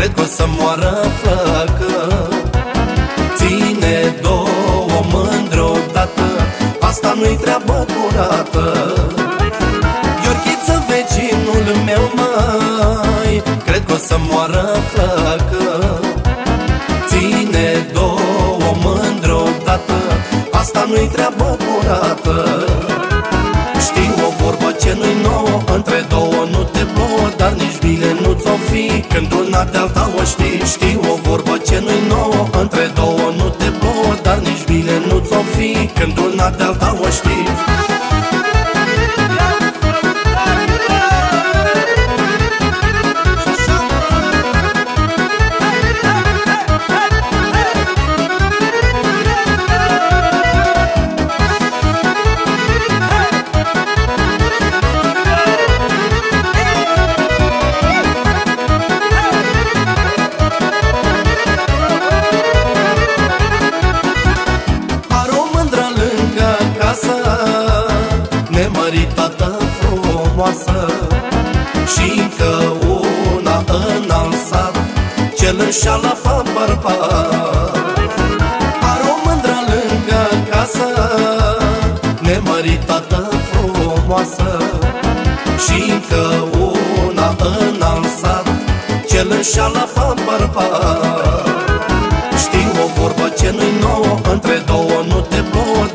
Cred că o să moară flăcă Ține două mândre odată Asta nu-i treabă curată. Gheorghiță, vecinul meu, mai Cred că o să moară flăcă Ține două mândre odată Asta nu-i treabă curată Când una de alta o știi Știu o vorbă ce nu-i nouă. Între două nu te plouă Dar nici bine nu ți-o fi. Când una de alta o știi frumoasă Și încă una în alsat Cel înșală pe bărbat. Are o mândră lângă casă Nemăritată frumoasă Și încă una în alsat Cel înșală pe bărbat. Știu o vorbă ce nu-i nouă Între două nu te plouă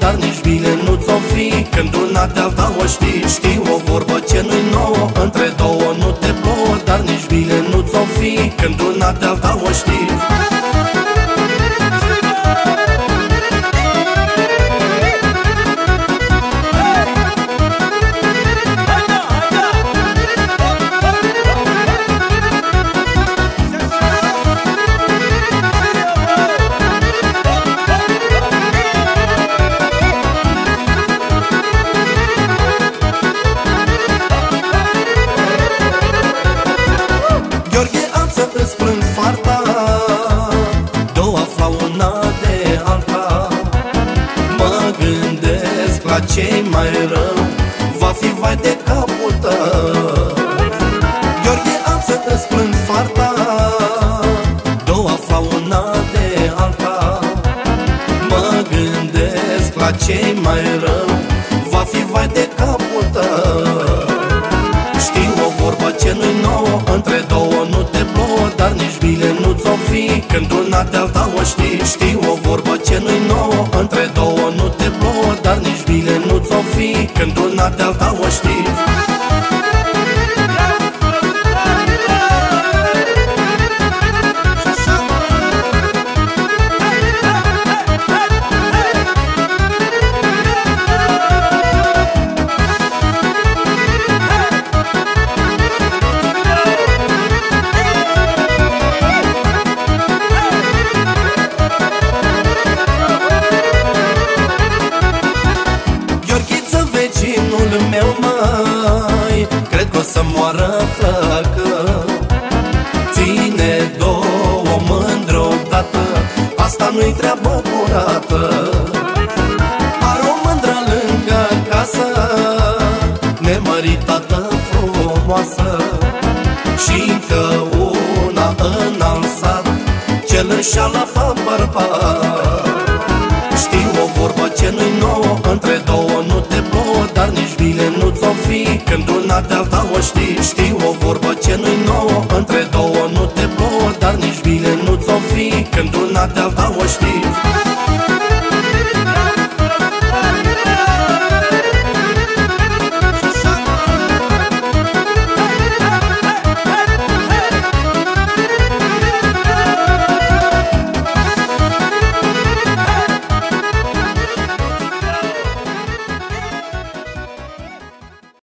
Dar nici bine nu ți-o fi. Când una de alta o știi Știu o vorbă ce nu-i nouă. Între două nu te plouă Dar nici bine nu ți-o fi. Când una de alta o știi gândesc la ce mai rău Va fi vai de capul tău. Gheorghe, am să îți plâng farta Două afla una de alta. Mă gândesc la ce mai rău Va fi vai de capul tău. Știu o vorbă ce nu-i nouă Între două nu te plouă Dar nici bine nu ți-o fi Când una de alta o știi. Știu o vorbă ce nu-i nouă Când una de alta o știi că o să moară flăcă Ține două mândre odată Asta nu-i treabă curată. Are o mândră lângă casă Nemăritată frumoasă. Și încă una în alsat Cel înșală pe bărbat. Știu o vorbă ce nu-i nouă Între două Când una de alta o știi Știu o vorbă ce nu-i nouă. Între două nu te plouă Dar nici bine nu ți-o fi. Când una de alta o știi